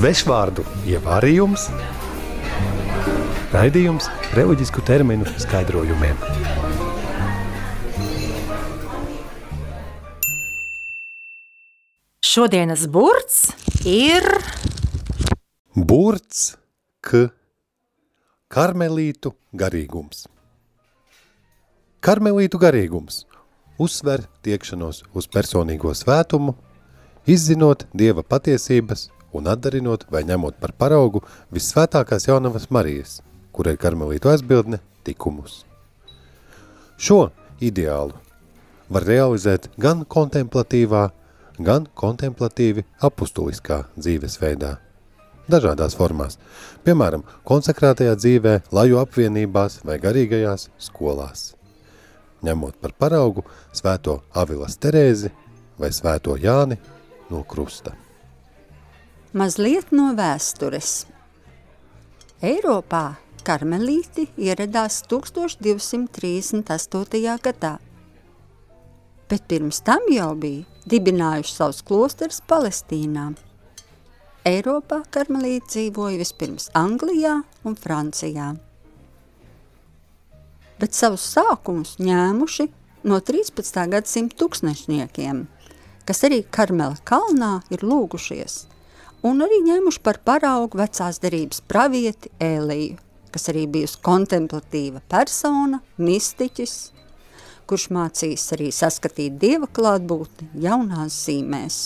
Svešvārdu ievārījums, raidījums reliģisku terminu skaidrojumiem. Šodienas burts ir Burts, k, karmelītu garīgums. Karmelītu garīgums uzsver tiekšanos uz personīgo svētumu, izzinot Dieva patiesības un atdarinot vai ņemot par paraugu vissvētākās jaunavas Marijas, kurai karmelītu aizbildne tikumus. Šo ideālu var realizēt gan kontemplatīvā, gan kontemplatīvi apustuliskā dzīvesveidā. Dažādās formās, piemēram, konsekrētajā dzīvē, laju apvienībās vai garīgajās skolās. Ņemot par paraugu svēto Avilas Terēzi vai svēto Jāni no krusta. Mazliet no vēstures. Eiropā karmelīti ieradās 1238. gadā, bet pirms tam jau bija dibinājuši savus klosterus Palestīnā. Eiropā karmelīti dzīvoja vispirms Anglijā un Francijā, bet savus sākumus ņēmuši no 13. gadsimta tūkstnešniekiem, kas arī Karmela kalnā ir lūgušies, un arī ņēmuši par paraugu vecās derības pravieti Ēliju, kas arī bijusi kontemplatīva persona, mistiķis, kurš mācīs arī saskatīt dieva klātbūtni jaunās zīmēs.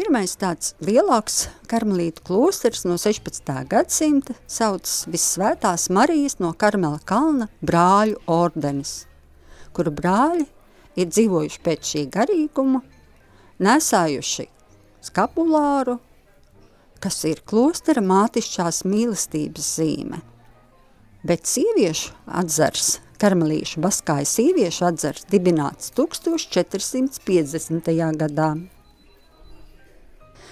Pirmais tāds lielāks karmelītu klosters no 16. gadsimta saucas Vissvētās Marijas no Karmela kalna brāļu ordenis, kuru brāļi ir dzīvojuši pēc šī garīguma, nesājuši skapulāru, kas ir klostera mātišķās mīlestības zīme. Bet sieviešu atzars, karmelīšu baskāja sieviešu atzars dibināts 1450. gadā.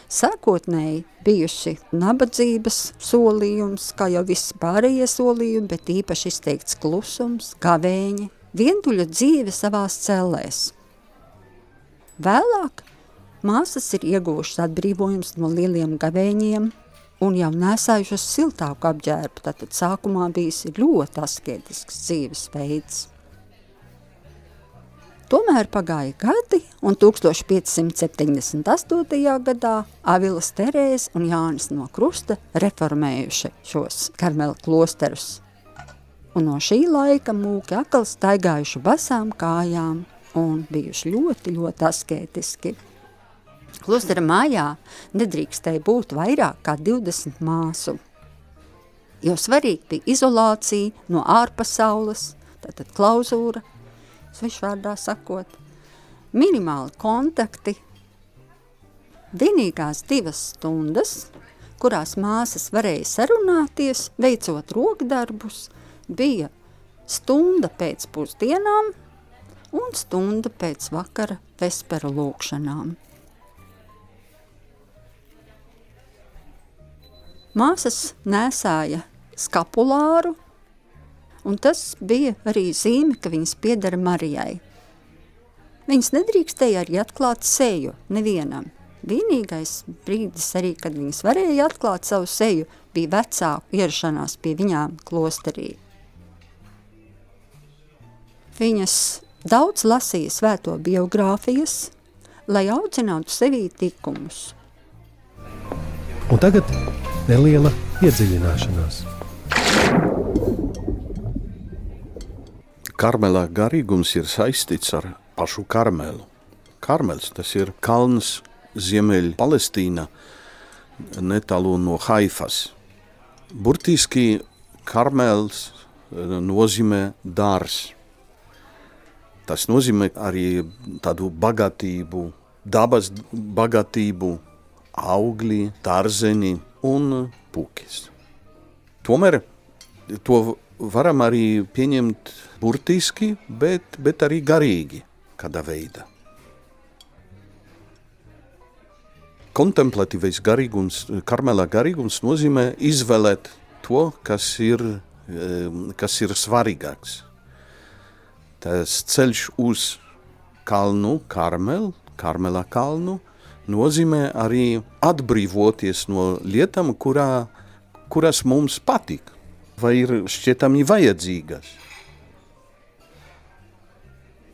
Sākotnēji bijuši nabadzības solījums, kā jau viss pārējie solījumi, bet īpaši izteikts klusums, gavēņi, vientuļa dzīve savās cellēs. Vēlāk māsas ir ieguvušas atbrīvojums no lieliem gavēņiem un jau nesājušas siltāku apģērbu, tātad sākumā bijis ļoti asketisks dzīvesveids. Tomēr pagāja gadi, un 1578. gadā Avilas Terēze un Jānis no Krusta reformējuši šos karmela klosterus. Un no šī laika mūki atkal staigājuši basām kājām un bijuši ļoti, ļoti asketiski. Klostera mājā nedrīkstēja būt vairāk kā 20 māsu, jo svarīgi bija izolācija no ārpasaules, tātad klauzūra, svešvārdā sakot, minimāli kontakti, vienīgās divas stundas, kurās māsas varēja sarunāties, veicot rokdarbus, bija stunda pēc pusdienām un stunda pēc vakara vespera lūkšanām. Māsas nesāja skapulāru, un tas bija arī zīme, ka viņas piedara Marijai. Viņas nedrīkstēja arī atklāt seju nevienam. Vienīgais brīdis arī, kad viņas varēja atklāt savu seju, bija vecāku ierašanās pie viņām klosterī. Viņas daudz lasīja svēto biogrāfijas, lai audzinātu sevī tikumus. Un tagad neliela iedziļināšanās. Karmelā garīgums ir saistīts ar pašu karmelu. Karmels tas ir kalns Ziemeļ Palestīna, netālu no Haifas. Burtiski karmels eh, nozīmē dārs. Tas nozīmē arī tādu bagātību, dabas bagātību, augļi, dārzeni un pūkis. Tomēr to varam arī pieņemt burtiski, bet, bet arī garīgi kādā veidā. Kontemplatīvais garīgums, karmelā garīgums nozīmē izvēlēt to, kas ir, kas ir svarīgāks. Tas ceļš uz kalnu, karmelu, karmelā kalnu, nozīmē arī atbrīvoties no lietām, kurā, kuras mums patīk vai ir šķietami vajadzīgas.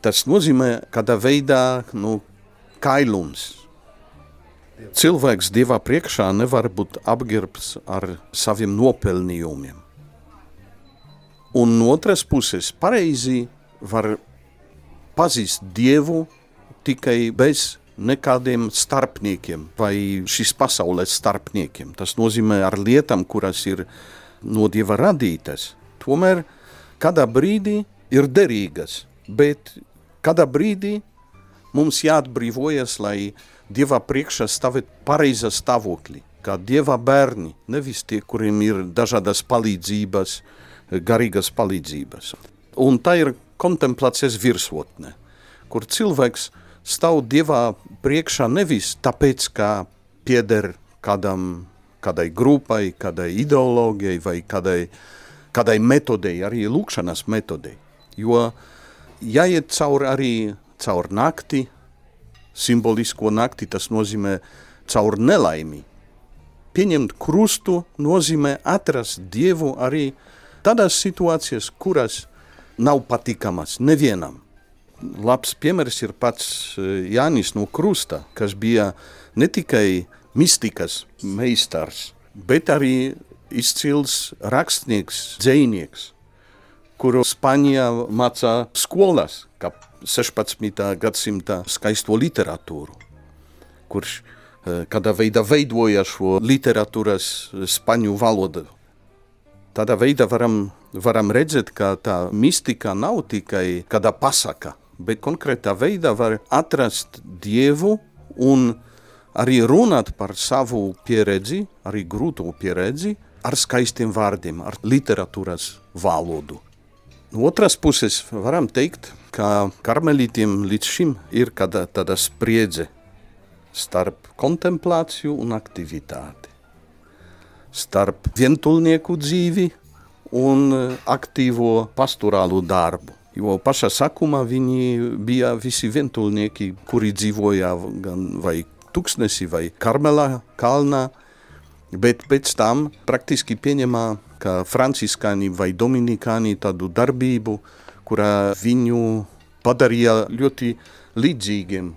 Tas nozīmē, kādā veidā nu, kailums. Cilvēks Dievā priekšā nevar būt apģērbts ar saviem nopelnījumiem. Un no otras puses, pareizi var pazīt Dievu tikai bez nekādiem starpniekiem vai šīs pasaules starpniekiem. Tas nozīmē ar lietām, kuras ir no Dieva radītas. Tomēr kādā brīdī ir derīgas, bet kādā brīdī mums jāatbrīvojas, lai Dieva priekšā stāvēt pareizā stāvoklī, kā Dieva bērni, nevis tie, kuriem ir dažādas palīdzības, garīgas palīdzības. Un tā ir kontemplācijas virsotne, kur cilvēks stāv Dievā priekšā nevis tāpēc, ka pieder kādam, kādai grupai, kādai ideoloģijai vai kādai, kādai metodei, arī lūkšanas metodei. Jo jāiet caur arī caur nakti, simbolisko nakti, tas nozīmē caur nelaimi. Pieņemt krustu nozīmē atrast Dievu arī tādās situācijās, kuras nav patikamas nevienam. Labs piemērs ir pats Jānis no Krusta, kas bija ne tikai mistikas meistars, bet arī izcils rakstnieks, dzējnieks, kuru Spānijā mācā skolās, kā 16. gadsimta skaisto literatūru, kurš kādā veidā veidoja šo literatūras spaņu valodu. Tādā veidā varam, varam redzēt, ka tā mistika nav tikai kāda pasaka, bet konkrētā veidā var atrast Dievu un arī runāt par savu pieredzi, arī grūto pieredzi, ar skaistiem vārdiem, ar literatūras valodu. No otras puses varam teikt, ka karmelītiem līdz šim ir kāda tāda spriedze starp kontemplāciju un aktivitāti starp vientulnieku dzīvi un aktīvo pastorālu darbu. Jo pašā sākumā viņi bija visi vientulnieki, kuri dzīvoja gan vai tuksnesi vai Karmelā kalnā, bet pēc tam praktiski pieņemā kā franciskāni vai dominikāni tādu darbību, kurā viņu padarīja ļoti līdzīgiem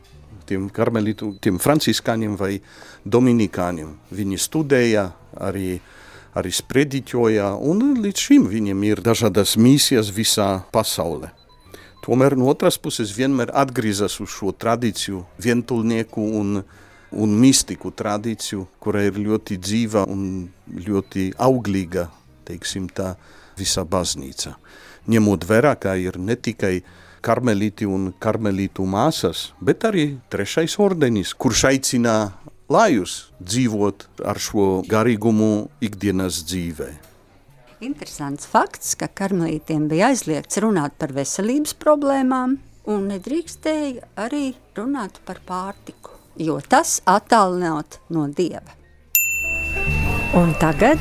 tiem karmelītu, tiem franciskāņiem vai dominikāņiem. Viņi studēja, arī, arī sprediķoja, un līdz šim viņiem ir dažādas misijas visā pasaulē. Tomēr no otras puses vienmēr atgriezas uz šo tradīciju, vientulnieku un, un mistiku tradīciju, kura ir ļoti dzīva un ļoti auglīga, teiksim tā, visa baznīca. Ņemot vērā, ka ir ne tikai karmelīti un karmelītu māsas, bet arī trešais ordenis, kurš aicina lājus dzīvot ar šo garīgumu ikdienas dzīvē. Interesants fakts, ka karmelītiem bija aizliegts runāt par veselības problēmām un nedrīkstēja arī runāt par pārtiku, jo tas attālināt no Dieva. Un tagad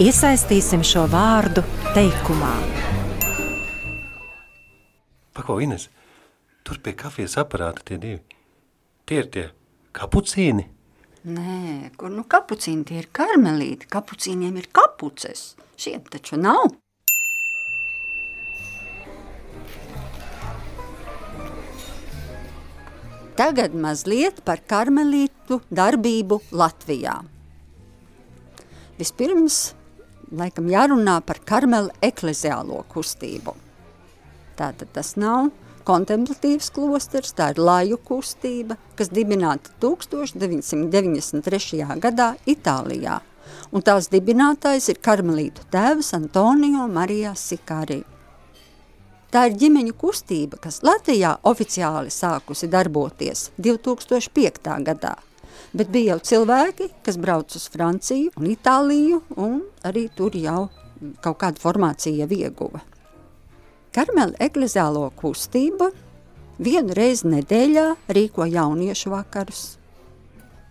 iesaistīsim šo vārdu teikumā. Pako, Ines, tur pie kafijas aparāta tie divi. Tie ir tie kapucīni. Nē, kur nu kapucīni tie ir karmelīti. Kapucīniem ir kapuces. Šiem taču nav. Tagad mazliet par karmelītu darbību Latvijā. Vispirms, laikam jārunā par karmelu ekleziālo kustību. Tātad tas nav kontemplatīvs klosters, tā ir laju kustība, kas dibināta 1993. gadā Itālijā. Un tās dibinātājs ir karmelītu tēvs Antonio Marijā Sikārī. Tā ir ģimeņu kustība, kas Latvijā oficiāli sākusi darboties 2005. gadā, bet bija jau cilvēki, kas brauc uz Franciju un Itāliju, un arī tur jau kaut kādu formāciju jau ieguva. Karmela ekleziālo kustība vienu reizi nedēļā rīko jauniešu vakarus.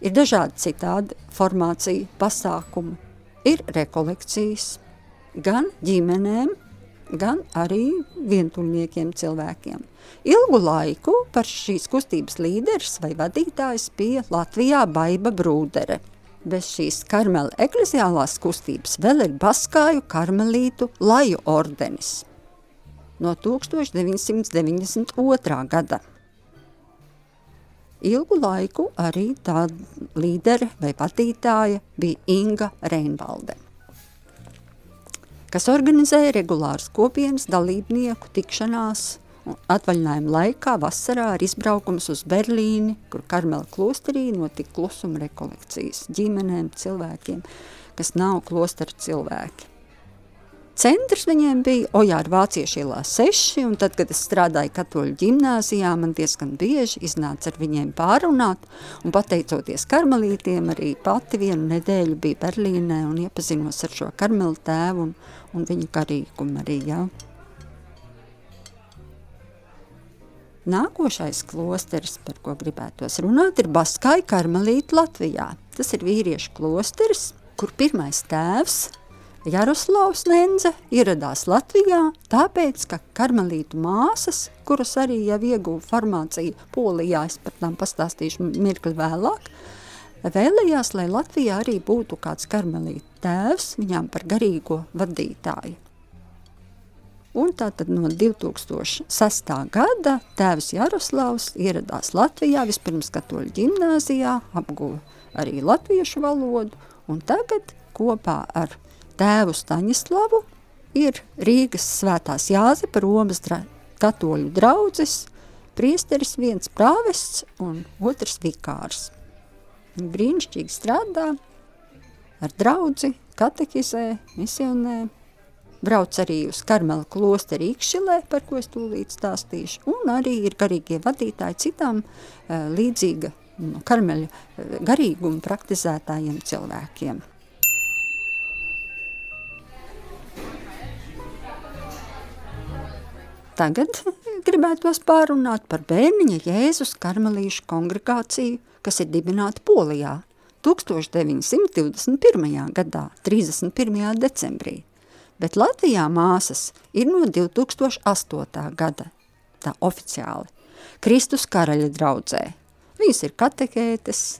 Ir dažādi citādi formācija, pasākumi, ir rekolekcijas gan ģimenēm, gan arī vientuļniekiem cilvēkiem. Ilgu laiku par šīs kustības līderis vai vadītājs bija Latvijā Baiba Brūdere. Bez šīs karmela ekleziālās kustības vēl ir Baskāju karmelītu laju ordenis no 1992. gada. Ilgu laiku arī tā līdere vai vadītāja bija Inga Reinvalde, kas organizēja regulāras kopienas dalībnieku tikšanās atvaļinājuma laikā vasarā ar izbraukums uz Berlīni, kur Karmela klosterī notika klusuma rekolekcijas ģimenēm, cilvēkiem, kas nav klostera cilvēki. Centrs viņiem bija Ojāra Vāciešu ielā 6, un tad, kad es strādāju katoļu ģimnāzijā, man diezgan bieži iznāca ar viņiem pārunāt, un pateicoties karmelītiem, arī pati vienu nedēļu bija Berlīnē un iepazinos ar šo karmelu tēvu un, un viņu garīgumu arī, jā. Nākošais klosteris, par ko gribētos runāt, ir Baskai karmelīti Latvijā. Tas ir vīriešu klosteris, kur pirmais tēvs Jaroslavs Lenze ieradās Latvijā, tāpēc, ka karmelītu māsas, kuras arī jau ieguva farmāciju Polijā, es par tām pastāstīšu mirkli vēlāk, vēlējās, lai Latvijā arī būtu kāds karmelītu tēvs viņām par garīgo vadītāju. Un tātad no 2006. gada tēvs Jaroslavs ieradās Latvijā, vispirms katoļu ģimnāzijā, apguva arī latviešu valodu, un tagad kopā ar tēvu Staņislavu ir Rīgas svētās Jāzepa Romas dra katoļu draudzes, priesteris viens prāvests un otrs vikārs. Viņi brīnišķīgi strādā ar draudzi, katehizē, misionē, brauc arī uz Karmela klosteri Ikšilē, par ko es tūlīt stāstīšu, un arī ir garīgie vadītāji citām uh, līdzīga no Karmeļa uh, garīguma praktizētājiem cilvēkiem. Tagad gribētos pārunāt par bērniņa Jēzus karmelīšu kongregāciju, kas ir dibināta Polijā 1921. gadā, 31. decembrī, bet Latvijā māsas ir no 2008. gada, tā oficiāli, Kristus karaļa draudzē. Viņas ir katehētes,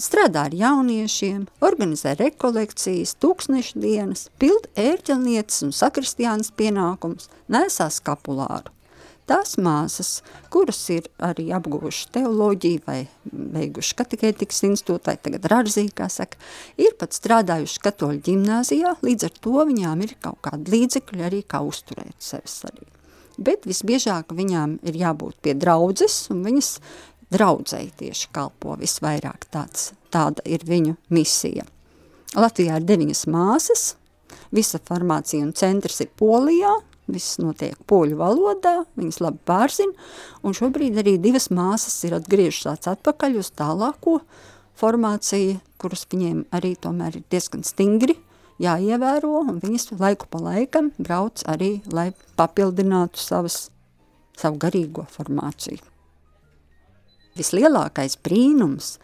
strādā ar jauniešiem, organizē rekolekcijas, tūkstnešu dienas, pild ērķelnieces un sakristiānas pienākums, nesā skapulāru. Tās māsas, kuras ir arī apguvuši teoloģiju vai beiguši katehētikas institūtā, tagad rarzī, kā saka, ir pat strādājuši katoļu ģimnāzijā, līdz ar to viņām ir kaut kādi līdzekļi arī kā uzturēt sevis arī. Bet visbiežāk viņām ir jābūt pie draudzes, un viņas draudzēji tieši kalpo visvairāk. Tāds, tāda ir viņu misija. Latvijā ir deviņas māsas, visa farmācija un centrs ir Polijā, viss notiek poļu valodā, viņas labi pārzina, un šobrīd arī divas māsas ir atgriežušās atpakaļ uz tālāko formāciju, kuras viņiem arī tomēr ir diezgan stingri jāievēro, un viņas laiku pa laikam brauc arī, lai papildinātu savas, savu garīgo formāciju vislielākais brīnums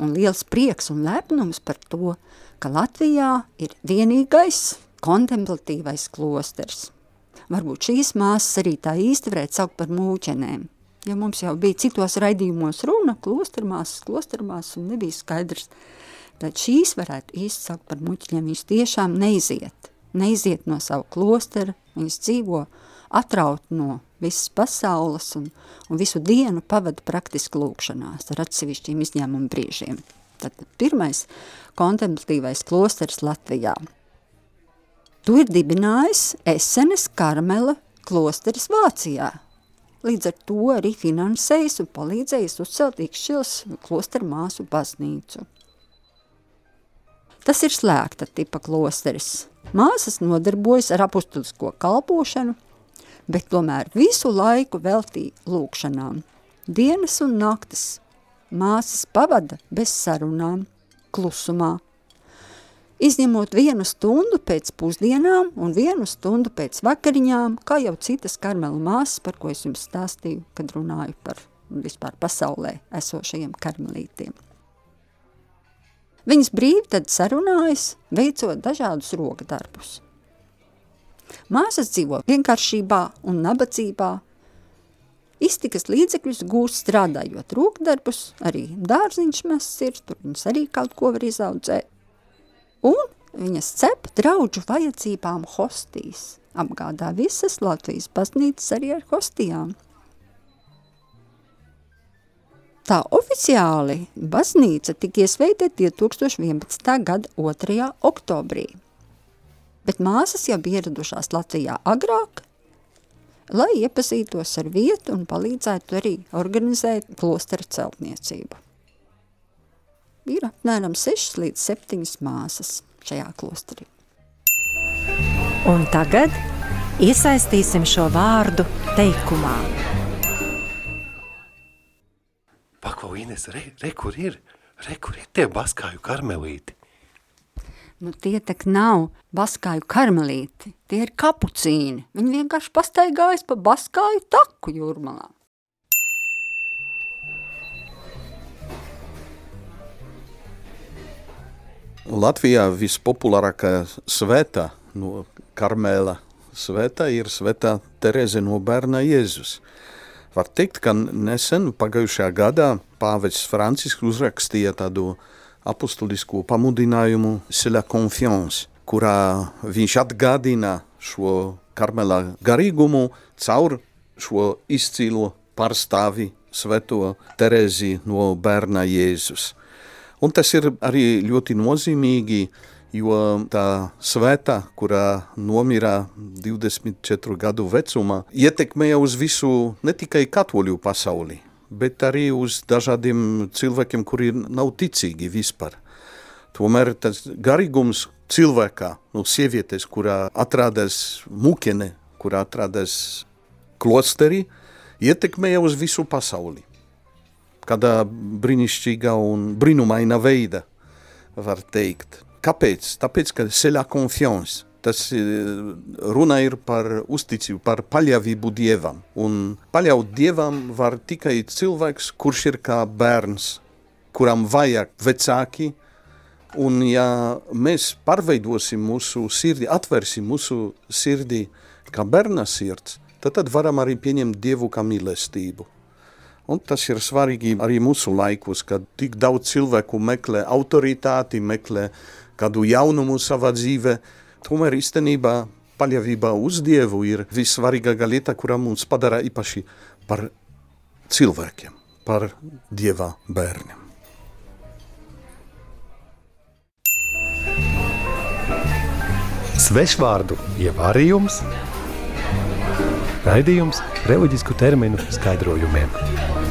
un liels prieks un lepnums par to, ka Latvijā ir vienīgais kontemplatīvais klosters. Varbūt šīs māsas arī tā īsti varētu saukt par mūķenēm, ja mums jau bija citos raidījumos runa, klostermāsas, klostermāsas un nebija skaidrs, tad šīs varētu īsti saukt par muķņiem, viņas tiešām neiziet, neiziet no savu klosteru, viņas dzīvo atraut no visas pasaules un, un visu dienu pavada praktiski lūkšanās ar atsevišķiem izņēmumu brīžiem. Tad pirmais kontemplatīvais klosteris Latvijā. Tu ir dibinājis Esenes Karmela klosteris Vācijā. Līdz ar to arī finansējis un palīdzējis uzcelt Ikšķils klosteru māsu baznīcu. Tas ir slēgta tipa klosteris. Māsas nodarbojas ar apustulisko kalpošanu, bet tomēr visu laiku veltīja lūkšanām. Dienas un naktis māsas pavada bez sarunām, klusumā. Izņemot vienu stundu pēc pusdienām un vienu stundu pēc vakariņām, kā jau citas karmela māsas, par ko es jums stāstīju, kad runāju par vispār pasaulē esošajiem karmelītiem. Viņas brīvi tad sarunājas, veicot dažādus rokdarbus. Māsas dzīvo vienkāršībā un nabadzībā. Iztikas līdzekļus gūst strādājot rūkdarbus, arī dārziņš mazs ir, tur viņas arī kaut ko var izaudzēt. Un viņas cep draudžu vajadzībām hostīs, apgādā visas Latvijas baznīcas arī ar hostijām. Tā oficiāli baznīca tika iesveidēta 2011. gada 2. oktobrī, bet māsas jau bija ieradušās Latvijā agrāk, lai iepazītos ar vietu un palīdzētu arī organizēt klostera celtniecību. Ir apmēram 6 līdz 7 māsas šajā klosterī. Un tagad iesaistīsim šo vārdu teikumā. Paklau, Ines, re, re, kur ir? Re, kur ir tie baskāju karmelīti? Nu, tie tak nav baskāju karmelīti, tie ir kapucīni. Viņi vienkārši pastaigājas pa baskāju taku jūrmalā. Latvijā vispopulārākā svētā no Karmēla svētā ir svētā Tereze no bērna Jēzus. Var teikt, ka nesen pagājušajā gadā pāvests Francisks uzrakstīja tādu apustulisko pamudinājumu C'est la confiance, kurā viņš atgādina šo karmelā garīgumu caur šo izcīlo pārstāvi sveto Terezi no bērna Jēzus. Un tas ir arī ļoti nozīmīgi, jo tā svētā, kurā nomira 24 gadu vecumā, ietekmēja uz visu ne tikai katoļu pasauli, bet arī uz dažādiem cilvēkiem, kuri nav ticīgi vispār. Tomēr tas garīgums cilvēkā, no sievietes, kurā atrādās mukene, kurā atrādās klosteri, ietekmēja uz visu pasauli kādā brīnišķīgā un brīnumaina veida, var teikt. Kāpēc? Tāpēc, ka c'est la confiance. Tas runa ir par uzticību, par paļāvību Dievam. Un paļaut Dievam var tikai cilvēks, kurš ir kā bērns, kuram vajag vecāki, un ja mēs pārveidosim mūsu sirdi, atvērsim mūsu sirdi kā bērna sirds, tad, tad varam arī pieņemt Dievu kā mīlestību. Un tas ir svarīgi arī mūsu laikos, kad tik daudz cilvēku meklē autoritāti, meklē kādu jaunumu savā dzīvē. Tomēr īstenībā paļāvība uz Dievu ir vissvarīgākā lieta, kurā mums padara īpaši par cilvēkiem, par Dieva bērniem. Svešvārdu ievārījums, raidījums reliģisku terminu skaidrojumiem.